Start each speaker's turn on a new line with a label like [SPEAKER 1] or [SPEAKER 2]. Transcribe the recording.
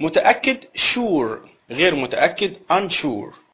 [SPEAKER 1] متأكد sure غير متأكد unsure.